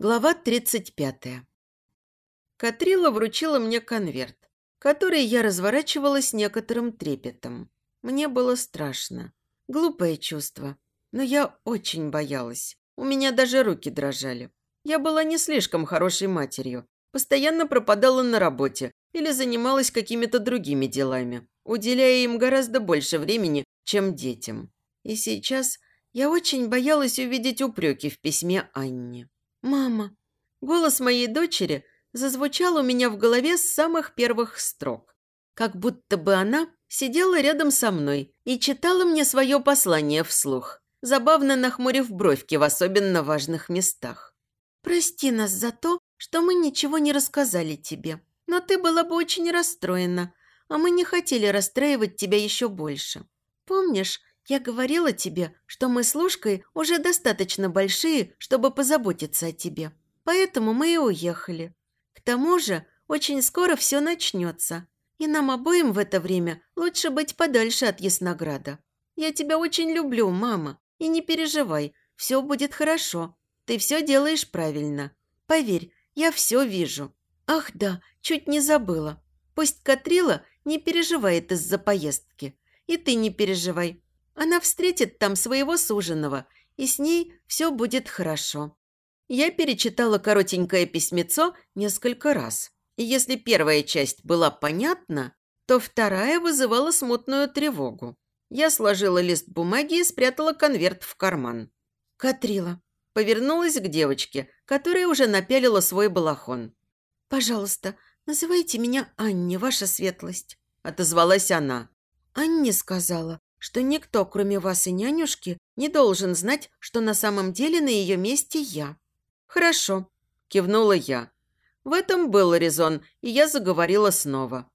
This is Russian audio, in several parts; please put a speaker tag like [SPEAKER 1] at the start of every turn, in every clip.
[SPEAKER 1] Глава 35. Катрила вручила мне конверт, который я разворачивала с некоторым трепетом. Мне было страшно. Глупое чувство. Но я очень боялась. У меня даже руки дрожали. Я была не слишком хорошей матерью. Постоянно пропадала на работе или занималась какими-то другими делами, уделяя им гораздо больше времени, чем детям. И сейчас я очень боялась увидеть упреки в письме Анне. «Мама!» Голос моей дочери зазвучал у меня в голове с самых первых строк. Как будто бы она сидела рядом со мной и читала мне свое послание вслух, забавно нахмурив бровки в особенно важных местах. «Прости нас за то, что мы ничего не рассказали тебе, но ты была бы очень расстроена, а мы не хотели расстраивать тебя еще больше. Помнишь, я говорила тебе, что мы с Лужкой уже достаточно большие, чтобы позаботиться о тебе. Поэтому мы и уехали. К тому же, очень скоро все начнется. И нам обоим в это время лучше быть подальше от Яснограда. Я тебя очень люблю, мама. И не переживай, все будет хорошо. Ты все делаешь правильно. Поверь, я все вижу. Ах да, чуть не забыла. Пусть Катрила не переживает из-за поездки. И ты не переживай. Она встретит там своего суженого, и с ней все будет хорошо. Я перечитала коротенькое письмецо несколько раз. И если первая часть была понятна, то вторая вызывала смутную тревогу. Я сложила лист бумаги и спрятала конверт в карман. «Катрила», повернулась к девочке, которая уже напялила свой балахон. «Пожалуйста, называйте меня Анне, ваша светлость», – отозвалась она. Анне сказала, что никто, кроме вас и нянюшки, не должен знать, что на самом деле на ее месте я». «Хорошо», – кивнула я. В этом был резон, и я заговорила снова.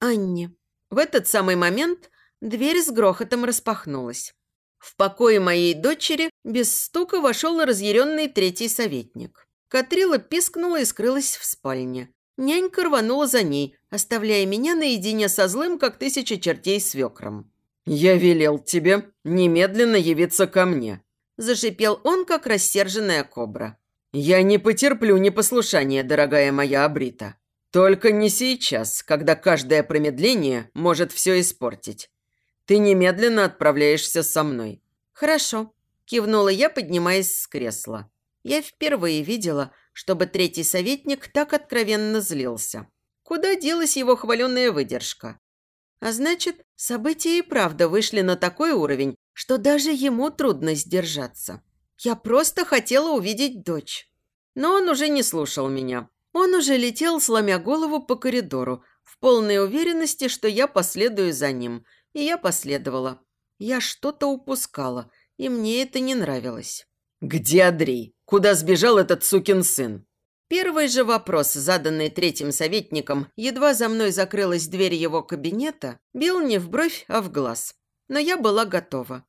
[SPEAKER 1] «Анне». В этот самый момент дверь с грохотом распахнулась. В покое моей дочери без стука вошел разъяренный третий советник. Катрила пискнула и скрылась в спальне. Нянька рванула за ней, оставляя меня наедине со злым, как тысяча чертей свекром.
[SPEAKER 2] «Я велел тебе немедленно явиться ко мне», – зашипел он, как рассерженная кобра. «Я не потерплю непослушания, дорогая моя Абрита. Только не сейчас, когда каждое промедление может все испортить. Ты немедленно отправляешься со мной».
[SPEAKER 1] «Хорошо», – кивнула я, поднимаясь с кресла. Я впервые видела, чтобы третий советник так откровенно злился. Куда делась его хваленная выдержка? А значит, события и правда вышли на такой уровень, что даже ему трудно сдержаться. Я просто хотела увидеть дочь. Но он уже не слушал меня. Он уже летел, сломя голову по коридору, в полной уверенности, что я последую за ним. И я последовала. Я что-то упускала, и мне это не нравилось.
[SPEAKER 2] «Где Андрей? Куда сбежал этот сукин сын?»
[SPEAKER 1] Первый же вопрос, заданный третьим советником, едва за мной закрылась дверь его кабинета, бил не в бровь, а в глаз. Но я была готова.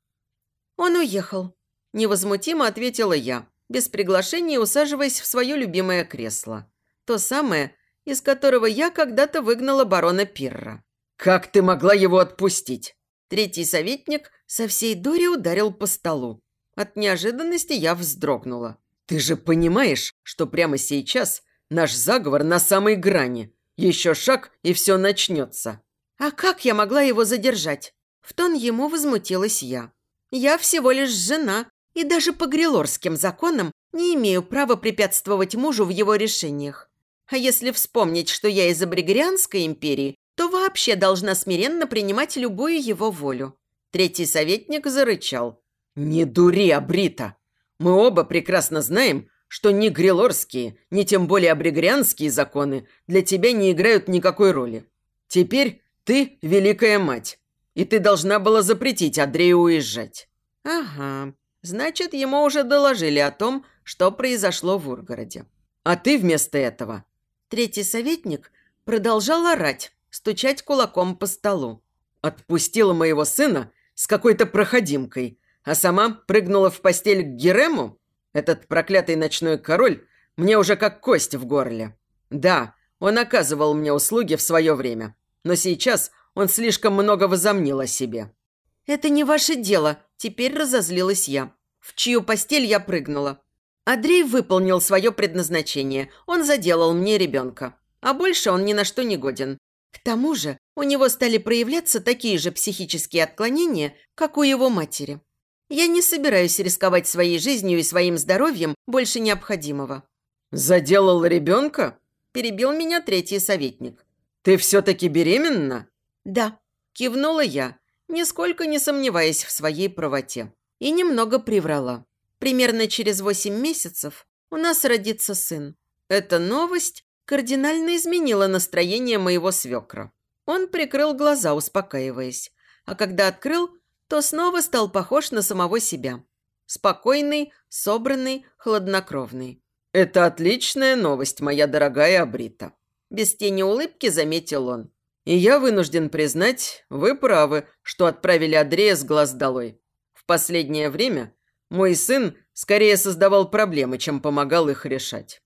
[SPEAKER 1] «Он уехал», – невозмутимо ответила я, без приглашения усаживаясь в свое любимое кресло. То самое, из которого я когда-то выгнала барона Пирра.
[SPEAKER 2] «Как ты могла его отпустить?»
[SPEAKER 1] Третий советник со всей дури ударил по столу. От неожиданности я вздрогнула.
[SPEAKER 2] «Ты же понимаешь, что прямо сейчас наш заговор на самой грани. Еще шаг, и все начнется».
[SPEAKER 1] «А как я могла его задержать?» В тон ему возмутилась я. «Я всего лишь жена, и даже по грилорским законам не имею права препятствовать мужу в его решениях. А если вспомнить, что я из Абригорианской империи, то вообще должна смиренно принимать любую его волю». Третий советник зарычал.
[SPEAKER 2] «Не дури, Абрита! Мы оба прекрасно знаем, что ни грилорские, ни тем более абригрянские законы для тебя не играют никакой роли. Теперь ты великая мать, и ты должна была запретить Андрею уезжать».
[SPEAKER 1] «Ага, значит, ему уже доложили о том, что произошло в Ургороде».
[SPEAKER 2] «А ты вместо этого...»
[SPEAKER 1] Третий советник продолжал орать, стучать кулаком по столу.
[SPEAKER 2] «Отпустила моего сына с какой-то проходимкой, а сама прыгнула в постель к Герему? Этот проклятый ночной король мне уже как кость в горле. Да, он оказывал мне услуги в свое время, но сейчас он слишком много возомнил о себе.
[SPEAKER 1] «Это не ваше дело», – теперь разозлилась я. «В чью постель я прыгнула?» Андрей выполнил свое предназначение. Он заделал мне ребенка. А больше он ни на что не годен. К тому же у него стали проявляться такие же психические отклонения, как у его матери. Я не собираюсь рисковать своей жизнью и своим здоровьем больше необходимого.
[SPEAKER 2] «Заделал ребенка?»
[SPEAKER 1] – перебил меня третий советник.
[SPEAKER 2] «Ты все-таки беременна?»
[SPEAKER 1] «Да», – кивнула я, нисколько не сомневаясь в своей правоте. И немного приврала. Примерно через восемь месяцев у нас родится сын. Эта новость кардинально изменила настроение моего свекра. Он прикрыл глаза, успокаиваясь. А когда открыл, то снова стал похож на самого себя. Спокойный, собранный, хладнокровный.
[SPEAKER 2] «Это отличная новость, моя дорогая Абрита», – без тени улыбки заметил он. «И я вынужден признать, вы правы, что отправили Андрея с глаз долой. В последнее время мой сын скорее создавал проблемы, чем помогал их решать.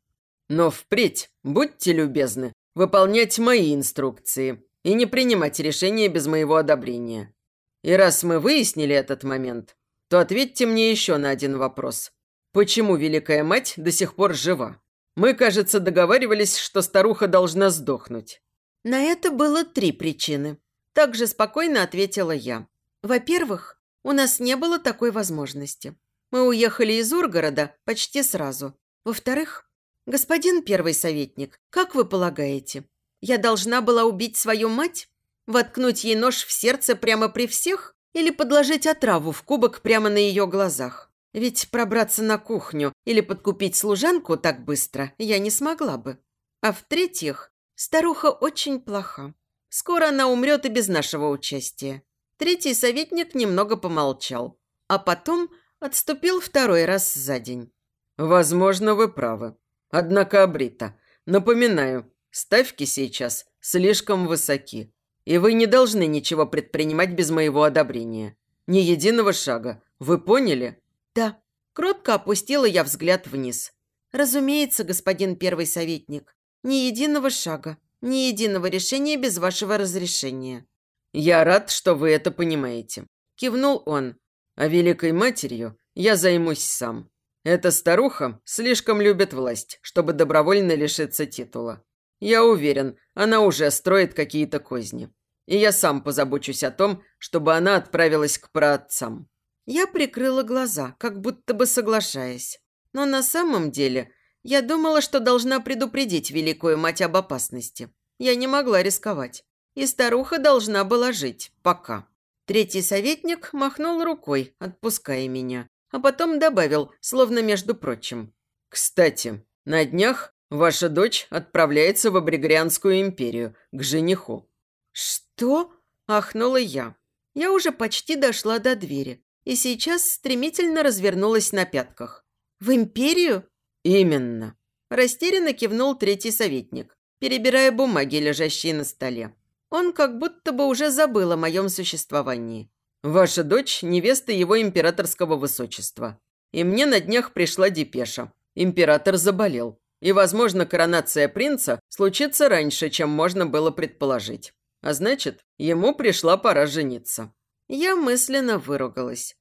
[SPEAKER 2] Но впредь, будьте любезны, выполнять мои инструкции и не принимать решения без моего одобрения. И раз мы выяснили этот момент, то ответьте мне еще на один вопрос. Почему Великая Мать до сих пор жива? Мы, кажется, договаривались, что старуха должна сдохнуть.
[SPEAKER 1] На это было три причины. Так же спокойно ответила я. Во-первых, у нас не было такой возможности. Мы уехали из Ургорода почти сразу. Во-вторых, господин первый советник, как вы полагаете, я должна была убить свою мать? Воткнуть ей нож в сердце прямо при всех? Или подложить отраву в кубок прямо на ее глазах? Ведь пробраться на кухню или подкупить служанку так быстро я не смогла бы. А в-третьих, старуха очень плоха. Скоро она умрет и без нашего участия. Третий советник немного помолчал, а потом Отступил второй раз за день.
[SPEAKER 2] «Возможно, вы правы. Однако, Абрита, напоминаю, ставки сейчас слишком высоки, и вы не должны ничего предпринимать без моего одобрения. Ни единого шага. Вы поняли?»
[SPEAKER 1] «Да». Кротко опустила я взгляд вниз. «Разумеется, господин первый советник. Ни единого шага, ни единого решения без вашего разрешения».
[SPEAKER 2] «Я рад, что вы это понимаете», – кивнул он, а Великой Матерью я займусь сам. Эта старуха слишком любит власть, чтобы добровольно лишиться титула. Я уверен, она уже строит какие-то козни. И я сам позабочусь о том, чтобы она отправилась к праотцам».
[SPEAKER 1] Я прикрыла глаза, как будто бы соглашаясь. Но на самом деле я думала, что должна предупредить Великую Мать об опасности. Я не могла рисковать. И старуха должна была жить. Пока. Третий советник махнул рукой, отпуская меня, а потом добавил, словно между прочим.
[SPEAKER 2] «Кстати, на днях ваша дочь отправляется в Абригрианскую империю, к жениху».
[SPEAKER 1] «Что?» – ахнула я. Я уже почти дошла до двери и сейчас стремительно развернулась на пятках. «В империю?»
[SPEAKER 2] «Именно», –
[SPEAKER 1] растерянно кивнул третий советник, перебирая бумаги, лежащие на столе. Он как будто бы уже забыл о моем существовании.
[SPEAKER 2] «Ваша дочь – невеста его императорского высочества. И мне на днях пришла депеша. Император заболел. И, возможно, коронация принца случится раньше, чем можно было предположить. А значит, ему пришла пора жениться».
[SPEAKER 1] Я мысленно выругалась.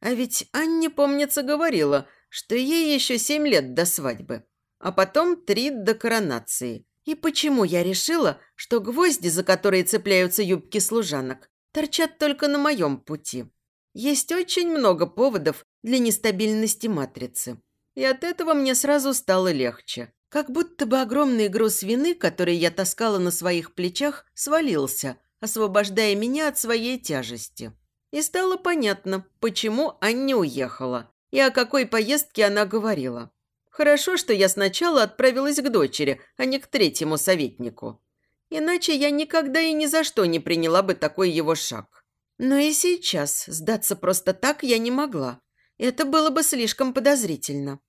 [SPEAKER 1] А ведь Анне, помнится, говорила, что ей еще семь лет до свадьбы. А потом три до коронации. И почему я решила, что гвозди, за которые цепляются юбки служанок, торчат только на моем пути? Есть очень много поводов для нестабильности матрицы. И от этого мне сразу стало легче. Как будто бы огромный груз вины, который я таскала на своих плечах, свалился, освобождая меня от своей тяжести. И стало понятно, почему Анне уехала и о какой поездке она говорила. Хорошо, что я сначала отправилась к дочери, а не к третьему советнику. Иначе я никогда и ни за что не приняла бы такой его шаг. Но и сейчас сдаться просто так я не могла. Это было бы слишком подозрительно.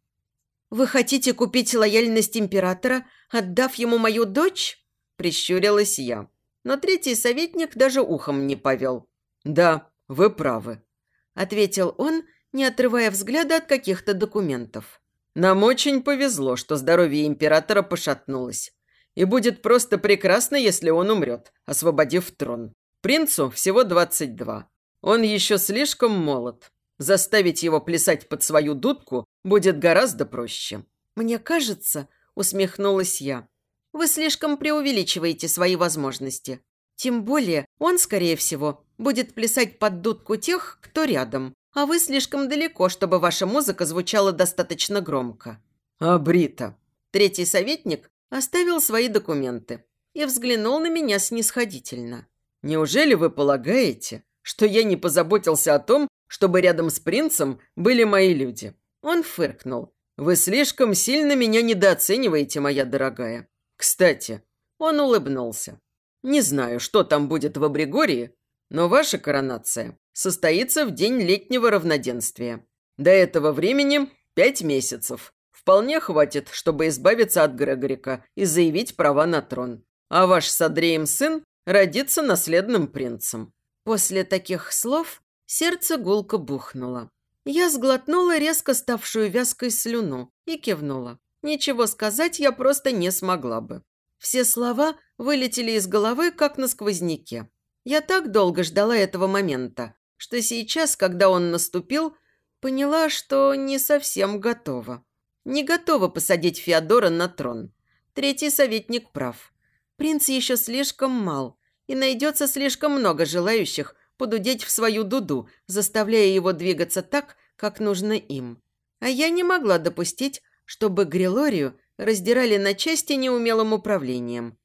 [SPEAKER 1] «Вы хотите купить лояльность императора, отдав ему мою дочь?» Прищурилась я. Но третий советник даже ухом не повел.
[SPEAKER 2] «Да, вы правы», –
[SPEAKER 1] ответил он, не отрывая взгляда от каких-то документов.
[SPEAKER 2] Нам очень повезло, что здоровье императора пошатнулось. И будет просто прекрасно, если он умрет, освободив трон. Принцу всего 22. Он еще слишком молод. Заставить его плясать под свою дудку будет гораздо проще».
[SPEAKER 1] «Мне кажется», – усмехнулась я, – «вы слишком преувеличиваете свои возможности. Тем более он, скорее всего, будет плясать под дудку тех, кто рядом, а вы слишком далеко, чтобы ваша музыка звучала достаточно громко».
[SPEAKER 2] «А Брита?»
[SPEAKER 1] Третий советник оставил свои документы и взглянул на меня снисходительно.
[SPEAKER 2] «Неужели вы полагаете, что я не позаботился о том, чтобы рядом с принцем были мои люди?» Он фыркнул. «Вы слишком сильно меня недооцениваете, моя дорогая. Кстати, он улыбнулся. Не знаю, что там будет в Абригории, но ваша коронация состоится в день летнего равноденствия. До этого времени пять месяцев. Вполне хватит, чтобы избавиться от Грегорика и заявить права на трон. А ваш с Андреем сын родится наследным принцем».
[SPEAKER 1] После таких слов сердце гулко бухнуло. Я сглотнула резко ставшую вязкой слюну и кивнула. Ничего сказать я просто не смогла бы. Все слова вылетели из головы, как на сквозняке. Я так долго ждала этого момента, что сейчас, когда он наступил, поняла, что не совсем готова. Не готова посадить Феодора на трон. Третий советник прав. Принц еще слишком мал, и найдется слишком много желающих подудеть в свою дуду, заставляя его двигаться так, как нужно им. А я не могла допустить, чтобы Грилорию раздирали на части неумелым управлением.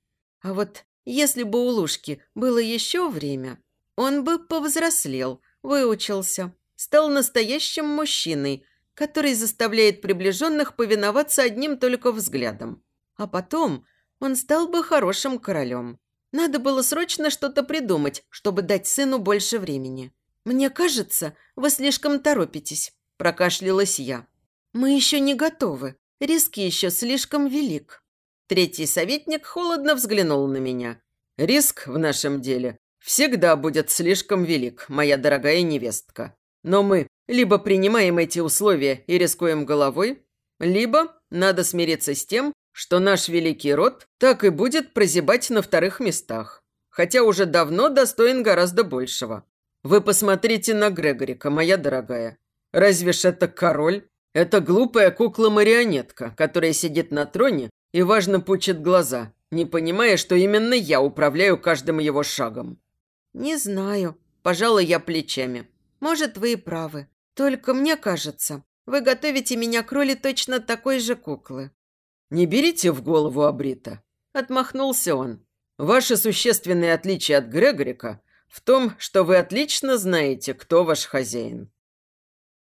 [SPEAKER 1] А вот если бы у Лужки было еще время, он бы повзрослел, выучился, стал настоящим мужчиной, который заставляет приближенных повиноваться одним только взглядом. А потом он стал бы хорошим королем. Надо было срочно что-то придумать, чтобы дать сыну больше времени. «Мне кажется, вы слишком торопитесь», – прокашлялась я. «Мы еще не готовы. Риски еще слишком велик».
[SPEAKER 2] Третий советник холодно взглянул на меня. «Риск в нашем деле всегда будет слишком велик, моя дорогая невестка. Но мы либо принимаем эти условия и рискуем головой, либо надо смириться с тем, что наш великий род так и будет прозябать на вторых местах, хотя уже давно достоин гораздо большего. Вы посмотрите на Грегорика, моя дорогая. Разве ж это король? Это глупая кукла-марионетка, которая сидит на троне и важно пучит глаза, не понимая, что именно я управляю каждым его шагом.
[SPEAKER 1] «Не знаю», – пожала я плечами. «Может, вы и правы. Только мне кажется, вы готовите меня к роли точно такой же куклы.
[SPEAKER 2] «Не берите в голову Абрита», – отмахнулся он. «Ваше существенное отличие от Грегорика в том, что вы отлично знаете, кто ваш хозяин».